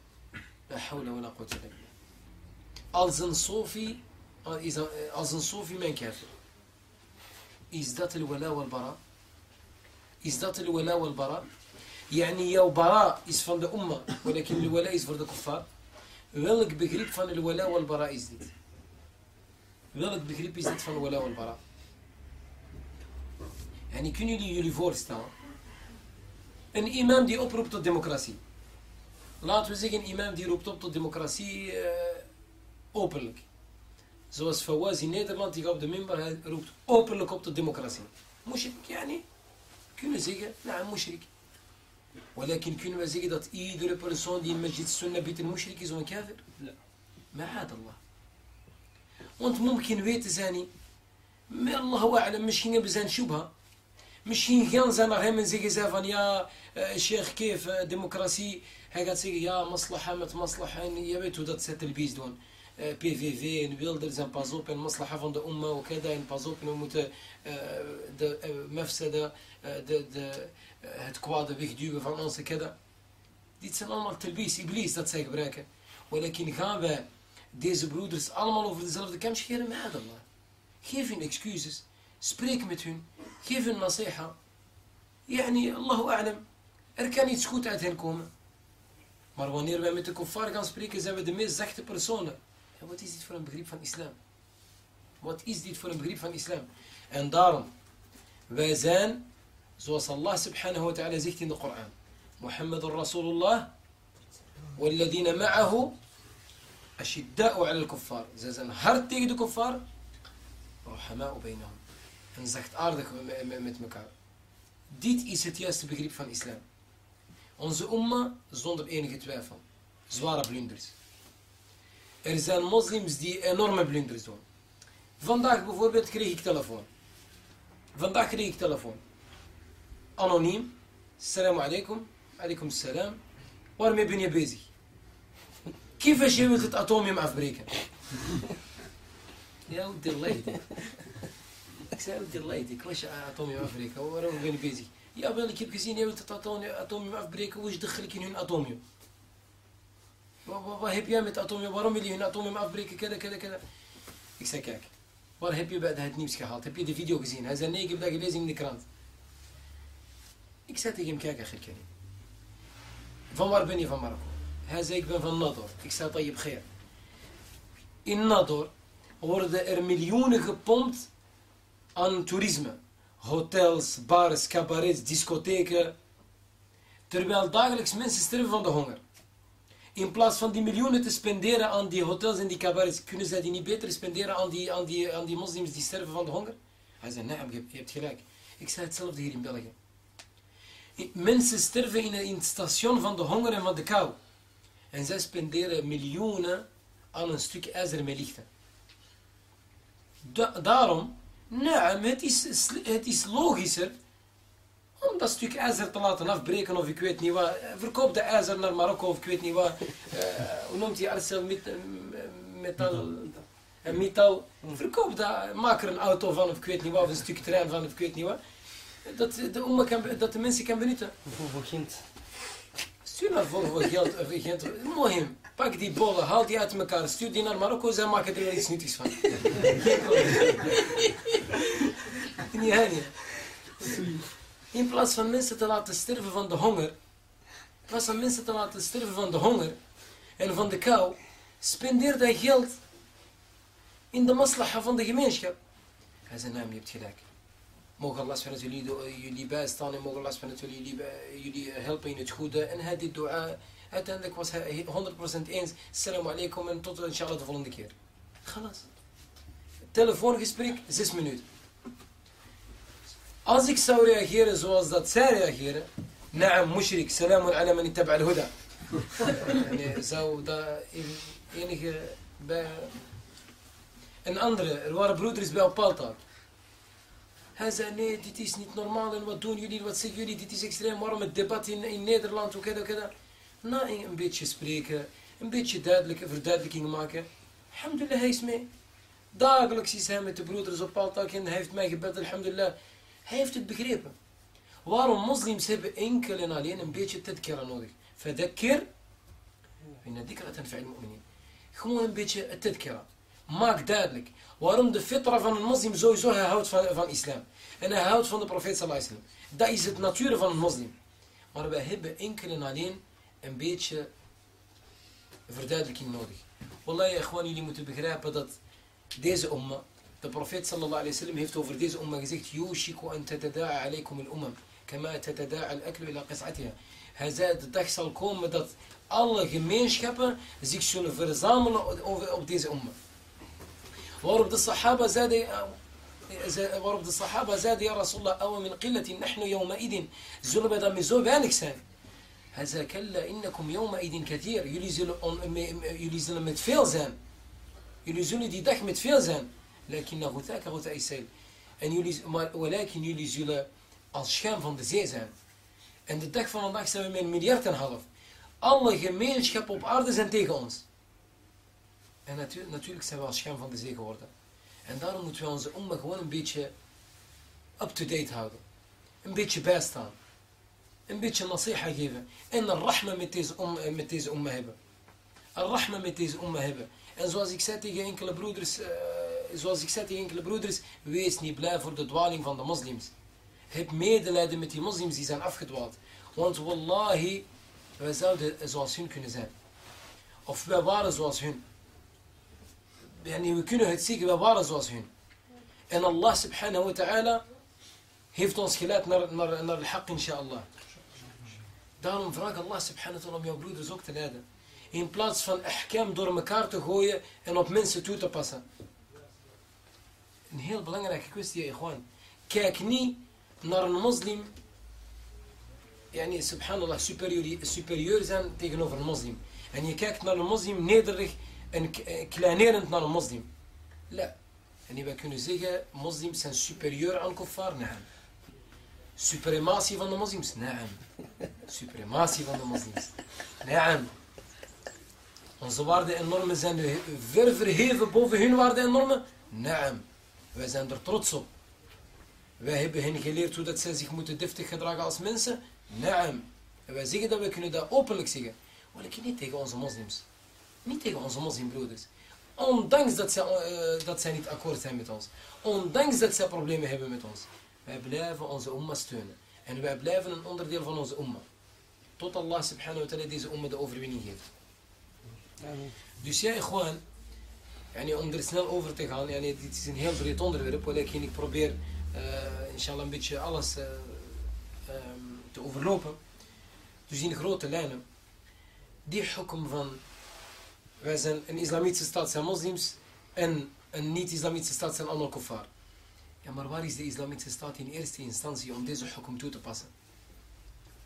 als een sofi, eh, als een sofi mijn kafir. Is dat de wala wal bara? Is dat de wala wal bara? Yani jouw bara is van de umma, maar de wala is voor de kuffar. Welk begrip van de wala wal bara is dit? Welk begrip is dit van de wala wal bara? En kunnen jullie jullie voorstellen. Een imam die oproept tot democratie. Laten we zeggen, een imam die roept op tot democratie uh, openlijk. Zoals Fawaz in Nederland, die gaat op de minbar, hij roept openlijk op tot democratie. Mushrik, ja niet? Kunnen zeggen, nou, mushrik. ولكن كل ما زيدت اي دو بيرسون دي مسجد السنة بيت المشرك زون كافر؟ لا. ما عاد الله. وأنت ممكن بيت زاني. ما الله أعلم مش بزان شبهة. مش ينزل غير زي زافن يا آه، شيخ كيف آه، ديمقراسي. هكا يا مصلحة مت مصلحه يا بيت ودات البيز دون. Uh, PVV en Wilders en pas op en maslaha van de umma okada en pas op en we moeten uh, de uh, mafsada, de, de, het kwade wegduwen van onze kedda. Dit zijn allemaal telbies, iblis dat zij gebruiken. Walakin gaan wij deze broeders allemaal over dezelfde kam scheren met. Geef hun excuses. Spreek met hun. Geef hun nasiha. Yani, Allahu a'lam. Er kan iets goed uit hen komen. Maar wanneer wij met de kuffar gaan spreken, zijn we de meest zachte personen. En wat is dit voor een begrip van islam? Wat is dit voor een begrip van islam? En daarom, wij zijn, zoals Allah subhanahu wa ta'ala zegt in de Koran. Muhammad Rasulullah, والذين معه أشداء على الكفار. Zij zijn hard tegen de kuffar, رحماء بينهم. En zachtaardig met elkaar. Dit is het juiste begrip van islam. Onze umma, zonder enige twijfel. Zware blunders. Er zijn moslims die enorme blunders doen. Vandaag bijvoorbeeld kreeg ik telefoon. Vandaag kreeg ik telefoon. Anoniem. Assalamu alaikum. Alaikum salam. Waarmee ben je bezig? Kief je wilt het atomium afbreken. Ja, delayed. Ik zei, delayed. Ik was je atomium afbreken. Waarom ben je bezig? Ja, wel, ik heb gezien, je wilt het atomium afbreken. Hoe is de in hun atomium? Wat, heb jij met atomium? Waarom wil je hun atomium afbreken? Ik zei, kijk. Waar heb je bij het nieuws gehaald? Heb je de video gezien? Hij zei, nee, ik heb dat gelezen in de krant. Ik zei tegen hem, kijk. Van waar ben je van Marokko? Hij zei, ik ben van Nador. Ik zei, Tayyip Geer. In Nador worden er miljoenen gepompt aan toerisme. Hotels, bars, cabarets, discotheken. Terwijl dagelijks mensen sterven van de honger. In plaats van die miljoenen te spenderen aan die hotels en die cabarets, kunnen zij die niet beter spenderen aan die, aan die, aan die moslims die sterven van de honger? Hij zei, nee, je hebt gelijk. Ik zei hetzelfde hier in België. Mensen sterven in, het station van de honger en van de kou. En zij spenderen miljoenen aan een stuk ijzer met lichten. Da daarom, nee, het is, het is logischer om dat stuk ijzer te laten afbreken of ik weet niet wat. Verkoop de ijzer naar Marokko of ik weet niet wat. Uh, hoe noemt hij Arcel met, uh, metal? Uh, metal. Verkoop dat, maak er een auto van of ik weet niet wat, of een stuk terrein van of ik weet niet wat. Dat de, kan, dat de mensen kan benutten. Voor Gent. Stuur naar Volvo geld, Gent. Mohim. Pak die bollen, haal die uit elkaar, stuur die naar Marokko, zij maken er wel iets nuttigs van. *laughs* Niet hè, In plaats van mensen te laten sterven van de honger, in plaats van mensen te laten sterven van de honger en van de kou, spendeer dat geld in de maslaha van de gemeenschap. Hij zei, naam, je hebt gelijk. mogen Allah ta'ala jullie, jullie bijstaan en mogen Allah ta'ala jullie, jullie helpen in het goede. En hij deed dua. Uiteindelijk was hij 100% eens. Assalamu alaikum en tot inshallah de volgende keer. Galas. Telefoongesprek, 6 minuten. Als ik zou reageren zoals dat zij reageren. Naam, mushrik, salamun ala man ittaba al-huda. *laughs* Zou dat in enige bij... Een andere, er waren broeders bij Opalta. Hij zei, nee, dit is niet normaal en wat doen jullie, wat zeggen jullie, dit is extreem, waarom het debat in, in Nederland, hoe kada, kada. Na een, beetje spreken, een beetje duidelijke verduidelijkingen maken. Alhamdulillah, hij is mee. Dagelijks is hij met de broeders op Paltak en hij heeft mij gebed, alhamdulillah. Hij heeft het begrepen. Waarom moslims hebben enkel en alleen een beetje tadkira nodig. Fadakir, inna mu'minin. Gewoon een beetje tadkira. Maak duidelijk waarom de fitra van een moslim sowieso houdt van, islam. En hij houdt van de profeet sallallahu alaihi. Dat is het natuur van een moslim. Maar wij hebben enkel en alleen een beetje verduidelijking nodig. Wallahi, gewoon jullie moeten begrijpen dat deze umma, de profeet sallallahu alaihi wasallam heeft over deze umma gezegd, Yushiku an tatada'a alaykum al-umam, kama tatada'a al-aklu ila qis'atiha. Hij zei, de dag zal komen dat alle gemeenschappen zich zullen verzamelen op deze umma. Waarop de sahaba zeiden, eh, waarop de sahaba zeiden, ja Rasulallah, awa min qillatin nahnu yawma idin, zullen wij dan met zo weinig zijn? Hij zei, kalla innakum yawma idin kathir, jullie zullen, on- me- jullie zullen met veel zijn. Jullie zullen die dag met veel zijn. lakinahu thakahut aysel. En jullie, jullie zullen als scherm van de zee zijn. En de dag van vandaag zijn we met een miljard en half. Alle gemeenschappen op aarde zijn tegen ons. En natuurlijk zijn we als scherm van de zee geworden. En daarom moeten we onze omme gewoon een beetje up-to-date houden. Een beetje bijstaan. Een beetje nasiha geven. En een rahma met deze, omme eh, hebben. Een rahma met deze omme hebben. En zoals ik zei tegen enkele broeders... Eh, zoals ik zei tegen enkele broeders, wees niet blij voor de dwaling van de moslims. Heb medelijden met die moslims die zijn afgedwaald. Want wallahi, wij zouden zoals hun kunnen zijn. Of wij waren zoals hun. We kunnen het zeggen, wij waren zoals hun. En Allah subhanahu wa ta'ala heeft ons geleid naar, naar, naar al-haq inshallah. Daarom vraag Allah subhanahu wa ta'ala om jouw broeders ook te leiden. In plaats van ahkam door elkaar te gooien en op mensen toe te passen. Een heel belangrijke kwestie, ikhwan. Kijk niet naar een moslim, yani, subhanallah, superieur, superieur zijn tegenover een moslim. En je kijkt naar een moslim nederig en eh, kleinerend naar een moslim. La. En wij kunnen zeggen, moslims zijn superieur aan kuffar? Nee. Suprematie van de moslims? Nee. Suprematie van de moslims? Nee. Onze waarden en normen zijn ver verheven boven hun waarden en normen? Naam. Wij zijn er trots op. Wij hebben hen geleerd hoe dat zij zich moeten deftig gedragen als mensen? Naam. En wij zeggen dat wij kunnen dat openlijk zeggen. Maar ik niet tegen onze moslims. Niet tegen onze moslimbroeders. Ondanks dat zij, eh, dat zij niet akkoord zijn met ons. Ondanks dat zij problemen hebben met ons. Wij blijven onze umma steunen. En wij blijven een onderdeel van onze umma. Tot Allah subhanahu wa ta'ala deze umma de overwinning geeft. Dus ja, gewoon, yani om er snel over te gaan, yani dit is een heel breed onderwerp, alleen ik probeer uh, inshallah een beetje alles uh, um, te overlopen. Dus in grote lijnen, die hukum van, wij zijn een islamitische staat zijn moslims en een niet-islamitische staat zijn allemaal kuffar. Ja, maar waar is de islamitische staat in eerste instantie om deze hukum toe te passen?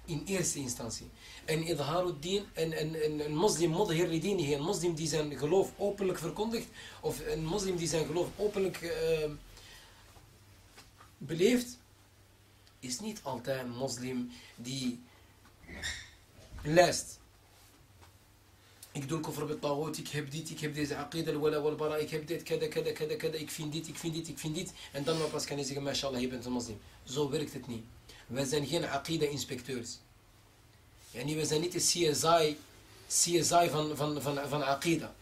In eerste instantie. En idharuddin, en, en, en een moslim een moslim die zijn geloof openlijk verkondigt, of een moslim die zijn geloof openlijk uh, beleeft, is niet altijd een moslim die lijst. Ik doe koffer met tagoot, ik heb dit, ik heb deze aqida, wala wal bara, ik heb dit, kada, kada, kada, kada, ik vind dit, ik vind dit, ik vind dit. En dan pas kan je zeggen, mashallah, je bent een moslim. Zo werkt het niet. Wij zijn geen aqida-inspecteurs. Yani wij zijn niet de CSI, CSI van, van, van, van aqida.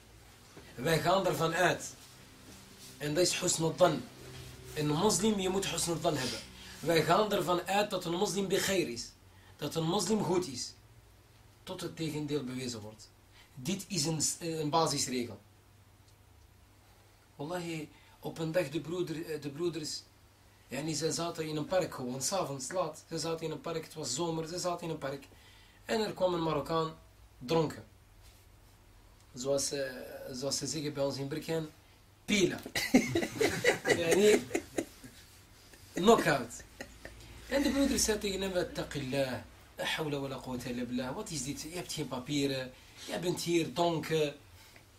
Wij gaan ervan uit. En dat is husn. Een moslim, je moet husn hebben. Wij gaan ervan uit dat een moslim begeer is. Dat een moslim goed is. Tot het tegendeel bewezen wordt. Dit is een, een basisregel. Wallahi, op een dag de, broeder, de broeders En ze zaten in een park gewoon, s'avonds laat. Ze zaten in een park, het was zomer, ze zaten in een park. En er kwam een Marokkaan dronken. Zoals, uh, zoals ze zeggen bij ons in Brikhen, pila. *laughs* yani, knockout. En de broeder zei tegen hem, taqillah, hawla wa la quwwata illa billah. Wat is dit? Je hebt geen papieren, je bent hier dronken.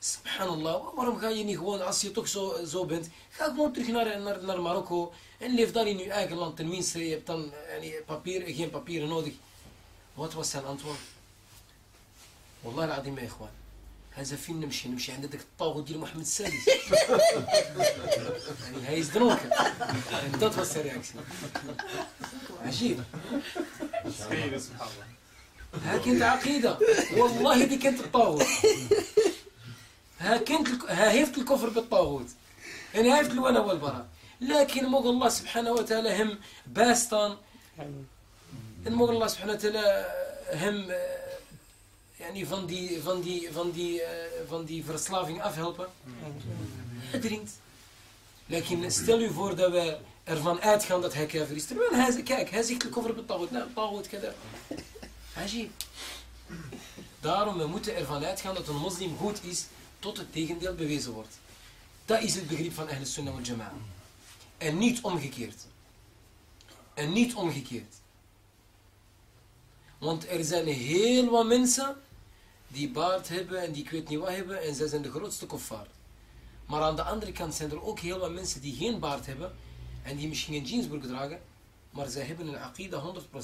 سبحان الله ما مرهم كان يني هو عصي توكسو زو بنت خاك مون تريك نار نار نار ماروكو ان لي فداري ني اك لون تنمين سي بتن يعني بابير اكين بابير نودي وات واز سان انطوان والله العظيم يا اخوان هذا فين نمشي نمشي عند داك الطاغوت ديال محمد السادس يعني هايز دروك انت تبص رياكسي عجيب سبحان الله هاك انت عقيده والله دي كانت الطاغوت ها كانت الك... ها هيفت الكفر بالطاغوت يعني هيفت الولا والبراء لكن موغ الله سبحانه وتعالى هم باستان موغ الله سبحانه وتعالى هم يعني van die, van die, van die, uh, van die verslaving afhelpen. Het drinkt. Lekin stel u voor dat we ervan uitgaan dat hij kafir is. Terwijl hij, kijk, hij zegt koffer op het Nou, tawhid kada. Ajib. Daarom, we moeten ervan uitgaan dat een moslim goed is tot het tegendeel bewezen wordt. Dat is het begrip van Ahl Sunnah wal Jama'a. En niet omgekeerd. En niet omgekeerd. Want er zijn heel wat mensen die baard hebben en die ik weet niet wat hebben en zij zijn de grootste koffer. Maar aan de andere kant zijn er ook heel wat mensen die geen baard hebben en die misschien een jeansbroek dragen, maar zij hebben een aqida 100%.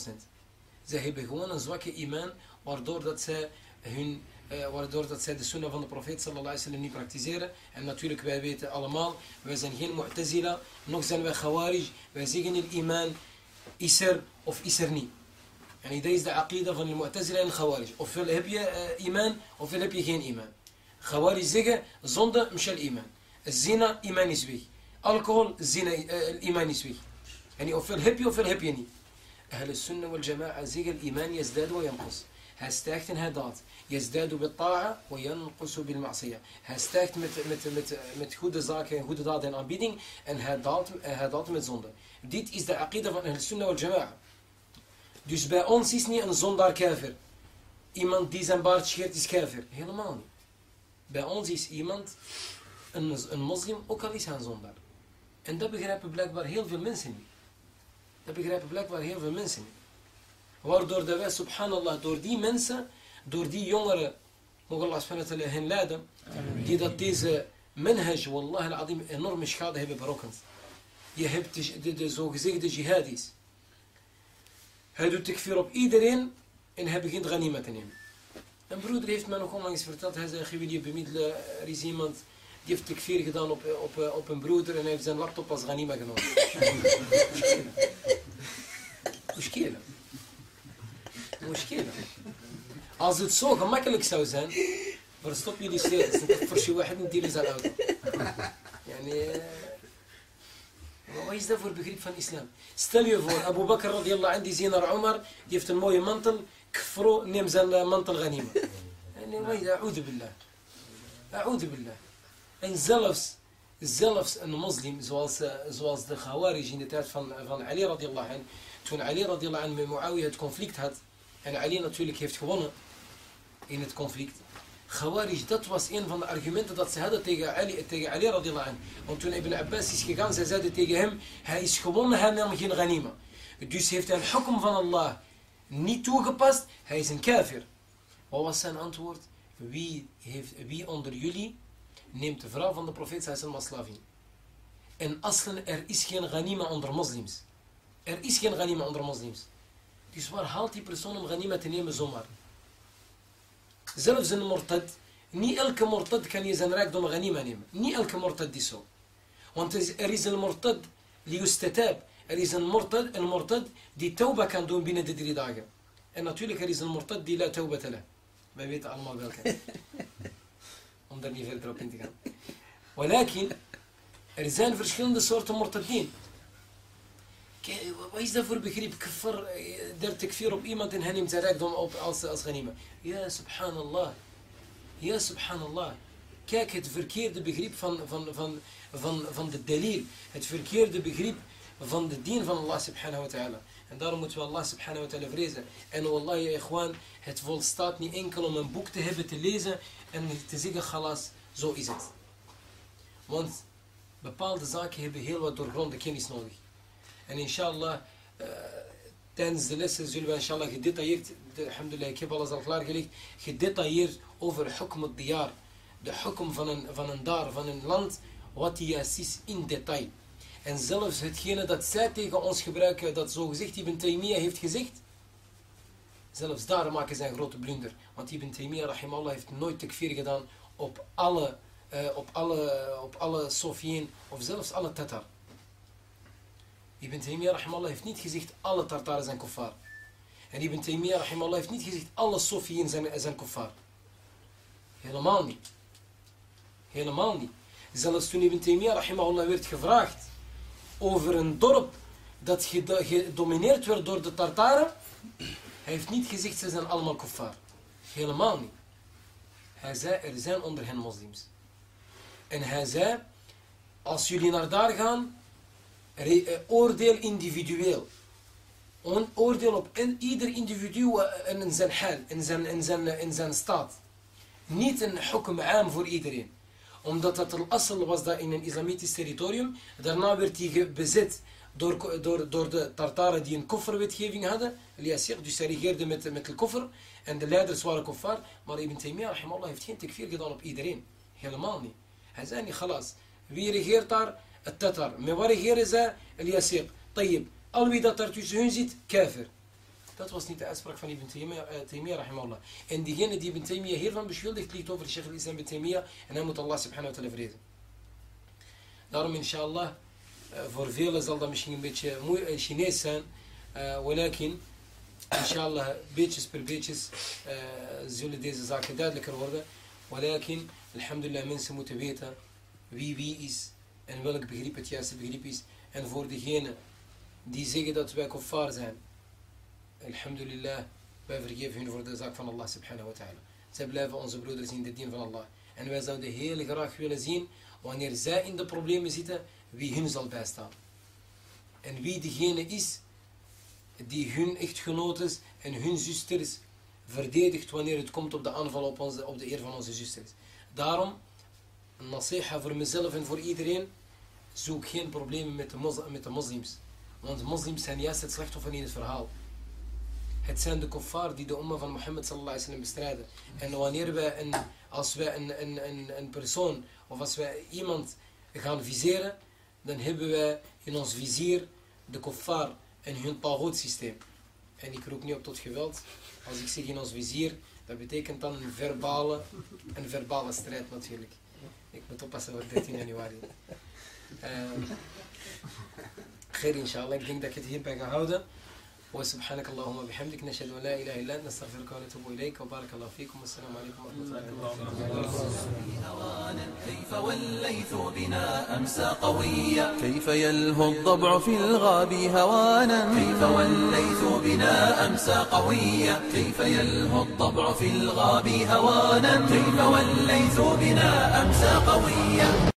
Zij hebben gewoon een zwakke iman, waardoor dat zij hun waardoor dat zij de sunnah van de profeet sallallahu alaihi wasallam niet praktiseren. En natuurlijk, wij weten allemaal, wij zijn geen mu'tazila, nog zijn wij khawarij. Wij zeggen in iman, is er of is er niet. En dat is de aqida van de mu'tazila en khawarij. Ofwel heb je uh, iman, ofwel heb je geen iman. Khawarij zeggen, zonde, mshal iman. Zina, iman is weg. Alcohol, zina, uh, iman is weg. En ofwel heb je, ofwel heb je niet. أهل السنة والجماعة زيغ الإيمان يزداد وينقص Hij stijgt in hadat. Yazdadu bitta'a wa yanqusu bil ma'siyah. Hij stijgt met, met, met, met goede zaken, goede daden en aanbieding. En hij daalt, met zonde. Dit is de aqidah van al-sunnah wal jama'a. Dus bij ons is niet een zondaar kever. Iemand die zijn baard scheert is kever. Helemaal niet. Bij ons is iemand, een, een moslim, ook al is hij een zondaar. En dat begrijpen blijkbaar heel veel mensen niet. Dat begrijpen blijkbaar heel veel mensen niet. وار دور دابا سبحان الله دور دي منسى دور دي يونغر مغ الله سبحانه وتعالى هن لادم دي تيز منهج والله العظيم نور مش كاده هبه بروكنز يهب تش دي دي زوغ زيك دي جهاديس هادو تكفيرو بإيدرين إنها بكين غنيمة تنين ان برود ريف مانو كوم لانجس فرتات أخي يا خيبي ديو بميدل ريزيمانت ديف تكفير كدان اوب اوب اوب ان برودر ان ايف زن لابتوب غنيمة كنون مشكلة مشكلة. ازيد سوق ما كان لك سوزان برستوب يلي سيرس نكفر شي واحد ندير لي زال يعني ويزدفر بكريب فان الاسلام فور أبو بكر رضي الله عنه زينر عمر ديفت الموي منطل كفروا نمزل منطل غنيمة. يعني ويز أعوذ بالله. أعوذ بالله. إن زلفس زلفس أن مسلم زوالس زوالس الخوارج تعرف فان علي رضي الله عنه. تون علي رضي الله عنه معاوية كونفليكت هذا en Ali natuurlijk heeft gewonnen in het conflict, Khawarij, dat was een van de argumenten dat ze hadden tegen Ali, tegen Ali radiallahu anh. Want toen Ibn Abbas is gegaan, zij zeiden tegen hem, hij is gewonnen, hij nam geen ghanima. Dus heeft hij een hukum van Allah niet toegepast, hij is een kafir. Wat was zijn antwoord? Wie, heeft, wie onder jullie neemt de vrouw van de profeet sallallahu als slavin? En aslen, er is geen ghanima onder moslims. Er is geen ghanima onder moslims. Dus waar haalt die persoon om ghanima te nemen zomaar? Zelfs een mortad, niet elke mortad kan je zijn rijkdom ghanima nemen. Niet elke mortad is zo. Want er is een mortad, liustatab. Er is een mortad, een mortad die tauba kan doen binnen de drie dagen. En natuurlijk er is een mortad die la tauba tala. Wij weten allemaal welke. Om *laughs* daar niet verder op in te gaan. Walakin, er zijn verschillende soorten mortadien. Wat is dat voor begrip? Kfar, der tekfir op iemand en hij neemt zijn rijkdom op als, als. Ja, subhanallah. Ja, subhanallah. Kijk, het verkeerde begrip van, van, van, van, van de delil. Het verkeerde begrip van de dien van Allah subhanahu wa ta'ala. En daarom moeten we Allah subhanahu wa ta'ala vrezen. En wallahi, ja, ikhwan, het volstaat niet enkel om een boek te hebben, te lezen en te zeggen, galas, zo is het. Want bepaalde zaken hebben heel wat doorgronde kennis nodig. En inshallah, uh, tijdens de lessen zullen we inshallah gedetailleerd, de, alhamdulillah, ik heb alles al klaargelegd, gedetailleerd over hukm het diar. De hukm van een, van een daar, van een land, wat juist is in detail. En zelfs hetgene dat zij tegen ons gebruiken, dat zogezegd Ibn Taymiyyah heeft gezegd, zelfs daar maken zij een grote blunder. Want Ibn Taymiyyah rahimallah heeft nooit tekfir gedaan op alle, uh, op alle, op alle Sofien of zelfs alle Tatar. Ibn Taymiyyah rahimallah heeft niet gezegd alle Tartaren zijn kuffar. En Ibn Taymiyyah rahimallah heeft niet gezegd alle Sofien zijn, zijn kuffar. Helemaal niet. Helemaal niet. Zelfs toen Ibn Taymiyyah rahimahullah werd gevraagd over een dorp dat gedomineerd werd door de Tartaren, hij heeft niet gezegd ze zijn allemaal kuffar. Helemaal niet. Hij zei er zijn onder hen moslims. En hij zei als jullie naar daar gaan, oordeel individueel. Oordeel op ieder individu eh, in zijn hal, in zijn, in zijn, in zijn staat. Niet een hukm aan voor iedereen omdat het al-Assel was daar in een islamitisch territorium. Daarna werd hij bezet door, door, door de Tartaren die een kofferwetgeving hadden. Dus hij regeerde met, met de koffer. En de leiders waren koffar. Maar Ibn Taymiyyah heeft geen tekfir gedaan op iedereen. Helemaal niet. Hij zei niet, galas. Wie regeert daar? التتر. مباري هيرزا اليسيق طيب الويدا تارتو زونزيت كافر. تتوصني تاسبرك فاني ابن آه، تيميه رحمه الله. عندي هنا دي ابن تيمية هير فان بشيل ديك ليتو في الشيخ الإسلام ابن تيمية. أنا مت الله سبحانه وتعالى فريد دارم إن شاء الله آه، فور فيلا زلدا مشين بيتش آه، مو شينيسان ولكن إن شاء الله بيتشس بير بيتشس زيول ديز زاكداد لك الورده ولكن الحمد لله من سموت بيتا. بي بي إز. بي en welk begrip het juiste begrip is. En voor degenen die zeggen dat wij kuffar zijn, alhamdulillah, wij vergeven hun voor de zaak van Allah subhanahu wa ta'ala. Zij blijven onze broeders in de dien van Allah. En wij zouden heel graag willen zien, wanneer zij in de problemen zitten, wie hun zal bijstaan. En wie degene is die hun echtgenoten en hun zusters verdedigt wanneer het komt op de aanval op, onze, op de eer van onze zusters. Daarom, een nasiha voor mezelf en voor iedereen, zoek geen problemen met de, de moslims. Want moslims zijn juist het slachtoffer in het verhaal. Het zijn de kuffar die de umma van Mohammed sallallahu alaihi wasallam bestrijden. En wanneer wij een, als wij een, een, een, een persoon of als wij iemand gaan viseren, dan hebben wij in ons vizier de kuffar en hun tagoot systeem. En ik roep niet op tot geweld. Als ik zeg in ons vizier, dat betekent dan een verbale, een verbale strijd natuurlijk. Ik moet oppassen voor 13 *laughs* januari. Uh, Geer inshallah, ik denk dat ik het hierbij ga houden. وسبحانك اللهم وبحمدك نشهد أن لا إله إلا أنت نستغفرك ونتوب إليك وبارك الله فيكم. والسلام عليكم ورحمة الله وبركاته. كيف والليث بنا أمسى قويا؟ كيف يلهو الضبع في الغاب هوانا؟ كيف والليث بنا امسى قويا كيف يلهو الضبع في الغاب هوانا كيف والليث بنا أمسى قويا؟